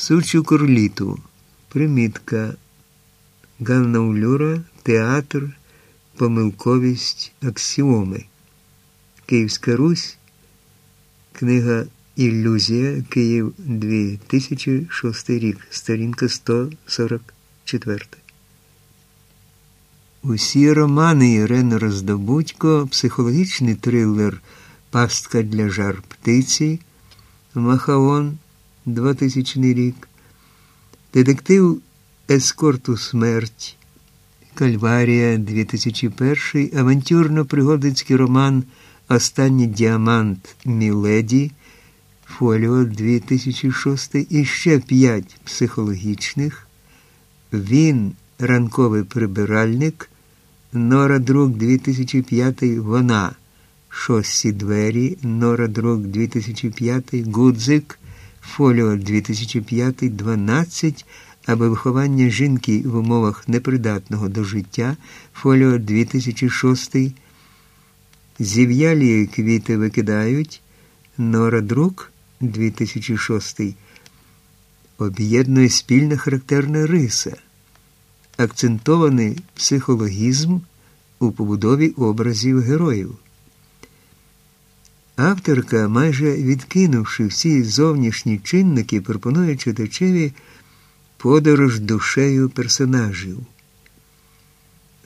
Сучу Курліту. Примітка. Ганнаулюра, театр, помилковість, аксіоми. Київська Русь. Книга Ілюзія Київ 2006 рік. Сторінка 144. Усі романи Ірени Роздобудько, психологічний трилер Пастка для жар птиці, Махаон 2000 рік, Детектив Ескорту Смерть, Кальварія 2001, авантюрно-пригодницький роман Останній діамант Міледі, Фоліо 2006 і ще п'ять психологічних. Він ранковий прибиральник, Нора Друк 2005, вона. Шості двері, Нора Друк 2005, Гудзик, Фоліо 2005, 12, або виховання жінки в умовах непридатного до життя, Фоліо 2006, Зів'ялі квіти викидають, Нора Друк 2006, об'єднує спільна характерна риса, акцентований психологізм у побудові образів героїв. Авторка, майже відкинувши всі зовнішні чинники, пропонує читачеві подорож душею персонажів.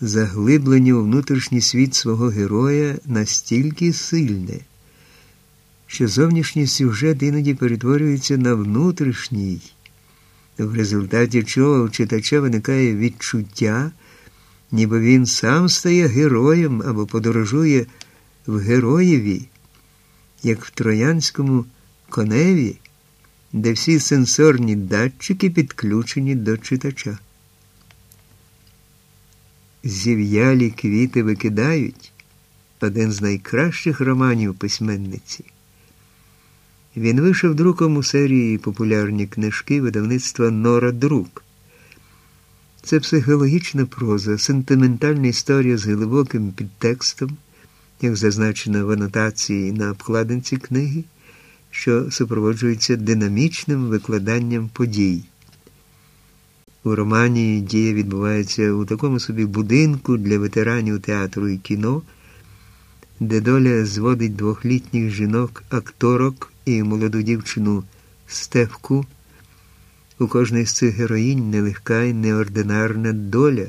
Заглиблення у внутрішній світ свого героя настільки сильне, що зовнішній сюжет іноді перетворюється на внутрішній, в результаті чого у читача виникає відчуття, ніби він сам стає героєм або подорожує в героєві як в троянському коневі, де всі сенсорні датчики підключені до читача. Зів'ялі квіти викидають один з найкращих романів письменниці. Він вийшов друком у серії популярні книжки видавництва Нора Друк. Це психологічна проза, сентиментальна історія з глибоким підтекстом як зазначено в анотації на обкладинці книги, що супроводжується динамічним викладанням подій. У романі дія відбувається у такому собі будинку для ветеранів театру і кіно, де доля зводить двохлітніх жінок-акторок і молоду дівчину Стевку. У кожної з цих героїнь нелегка і неординарна доля.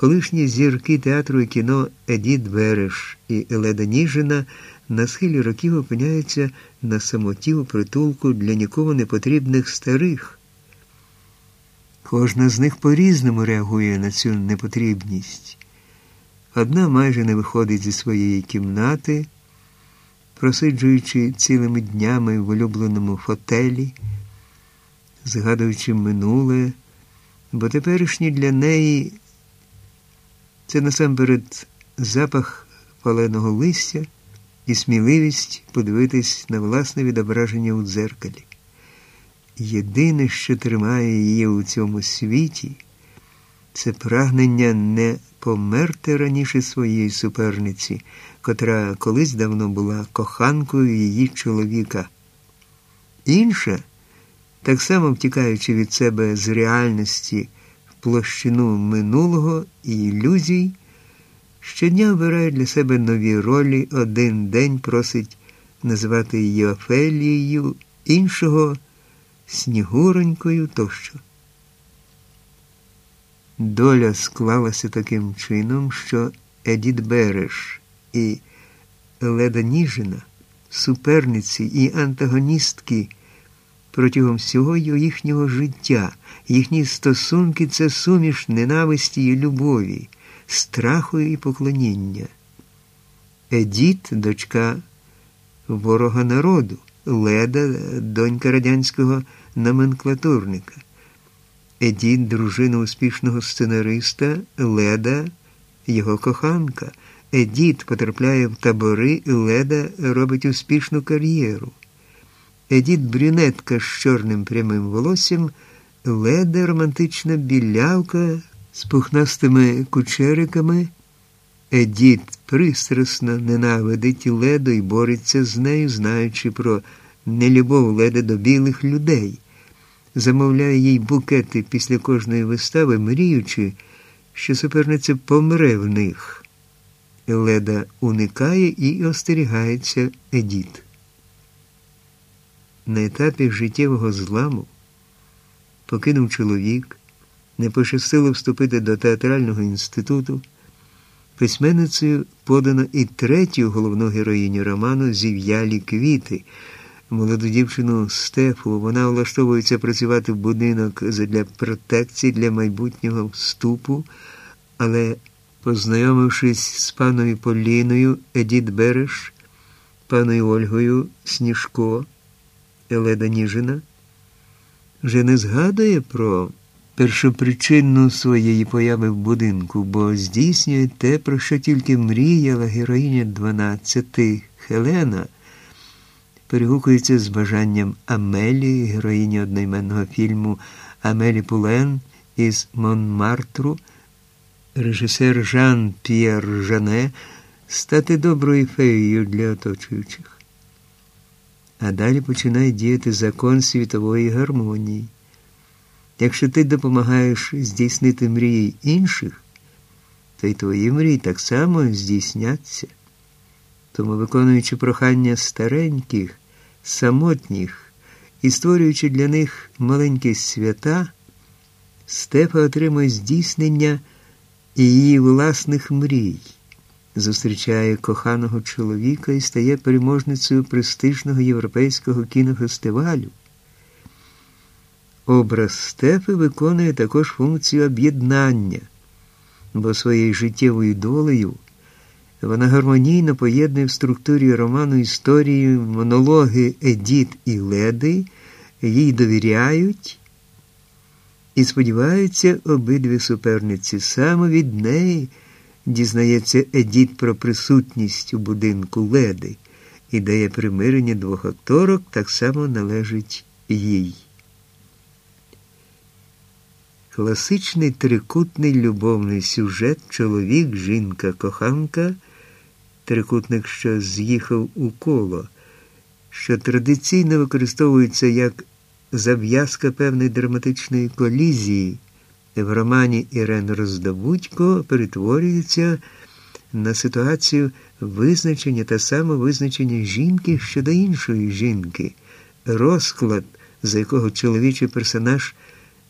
Колишні зірки театру і кіно Едіт Береш і Еледа Ніжина на схилі років опиняються на самоті у притулку для нікому не потрібних старих. Кожна з них по-різному реагує на цю непотрібність. Одна майже не виходить зі своєї кімнати, просиджуючи цілими днями в улюбленому фотелі, згадуючи минуле, бо теперішні для неї. Це насамперед запах паленого листя і сміливість подивитись на власне відображення у дзеркалі. Єдине, що тримає її у цьому світі, це прагнення не померти раніше своєї суперниці, котра колись давно була коханкою її чоловіка. Інша, так само втікаючи від себе з реальності площину минулого і ілюзій, щодня обирає для себе нові ролі, один день просить назвати її Офелією, іншого Снігуронькою тощо. Доля склалася таким чином, що Едіт Береш і Леда Ніжина, суперниці і антагоністки протягом всього їхнього життя. Їхні стосунки це суміш ненависті і любові, страху і поклоніння. Едіт, дочка ворога народу, Леда, донька радянського номенклатурника. Едіт, дружина успішного сценариста, Леда, його коханка. Едіт потрапляє в табори, Леда робить успішну кар'єру. Едіт брюнетка з чорним прямим волоссям, леда романтична білявка з пухнастими кучериками. Едіт пристрасно ненавидить леду і бореться з нею, знаючи про нелюбов леди до білих людей. замовляє їй букети після кожної вистави, мріючи, що суперниця помре в них. Леда уникає і остерігається Едіт. На етапі життєвого зламу покинув чоловік, не пощастило вступити до театрального інституту. Письменницею подано і третю головну героїню роману Зів'ялі квіти. Молоду дівчину Стефу вона влаштовується працювати в будинок для протекції для майбутнього вступу, але, познайомившись з паною Поліною Едіт Береш, паною Ольгою Сніжко, Еледа Ніжина, вже не згадує про першопричинну своєї появи в будинку, бо здійснює те, про що тільки мріяла героїня 12 Хелена, перегукується з бажанням Амелі, героїні одноіменного фільму Амелі Пулен із Монмартру, режисер Жан П'єр Жане, стати доброю феєю для оточуючих. А далі починає діяти закон світової гармонії. Якщо ти допомагаєш здійснити мрії інших, то й твої мрії так само здійсняться. Тому, виконуючи прохання стареньких, самотніх і створюючи для них маленькі свята, Стефа отримує здійснення її власних мрій, зустрічає коханого чоловіка і стає переможницею престижного європейського кінофестивалю. Образ Стефи виконує також функцію об'єднання, бо своєю життєвою долею вона гармонійно поєднує в структурі роману історії монологи Едіт і Леди, їй довіряють і сподіваються обидві суперниці. Саме від неї дізнається Едіт про присутність у будинку Леди. Ідея примирення двох акторок так само належить їй. Класичний трикутний любовний сюжет чоловік, жінка, коханка, трикутник, що з'їхав у коло, що традиційно використовується як зав'язка певної драматичної колізії, в романі Ірен Роздобудько перетворюється на ситуацію визначення та самовизначення жінки щодо іншої жінки, розклад, за якого чоловічий персонаж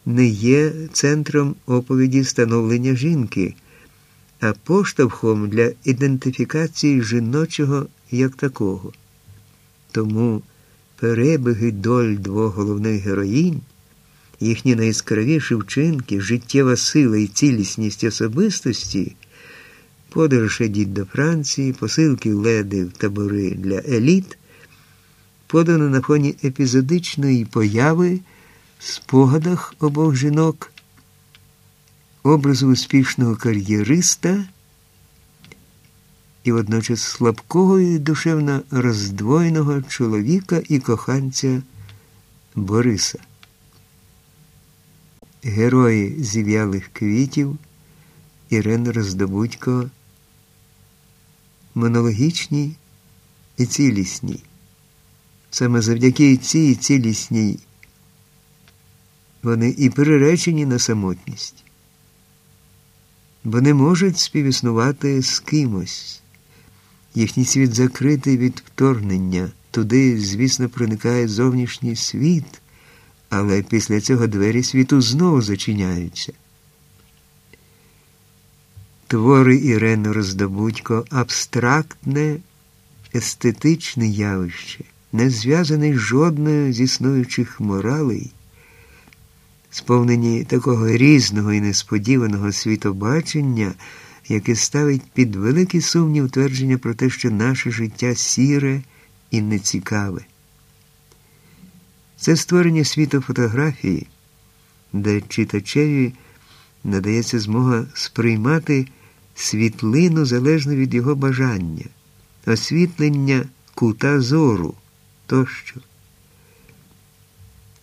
не є центром оповіді становлення жінки, а поштовхом для ідентифікації жіночого як такого. Тому перебіги доль двох головних героїнь, їхні найяскравіші вчинки, життєва сила і цілісність особистості, подорож Едіт до Франції, посилки леди в табори для еліт, подано на фоні епізодичної появи спогадах обох жінок, образу успішного кар'єриста і водночас слабкого і душевно роздвоєного чоловіка і коханця Бориса. Герої зів'ялих квітів Ірина Роздобудько, монологічні і цілісні. Саме завдяки цій цілісній вони і приречені на самотність, бо не можуть співіснувати з кимось. Їхній світ закритий від вторгнення, туди, звісно, проникає зовнішній світ, але після цього двері світу знову зачиняються. Твори Ірени Роздобудько абстрактне, естетичне явище, не зв'язане жодною з існуючих моралей сповнені такого різного і несподіваного світобачення, яке ставить під великий сумнів твердження про те, що наше життя сіре і нецікаве. Це створення світу фотографії, де читачеві надається змога сприймати світлину залежно від його бажання, освітлення кута зору тощо.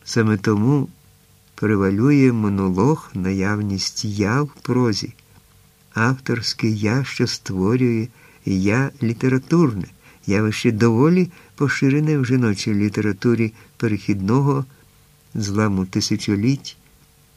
Саме тому превалює монолог, наявність я в прозі, авторське я, що створює я літературне, явище доволі поширене в жіночій літературі перехідного зламу тисячоліть,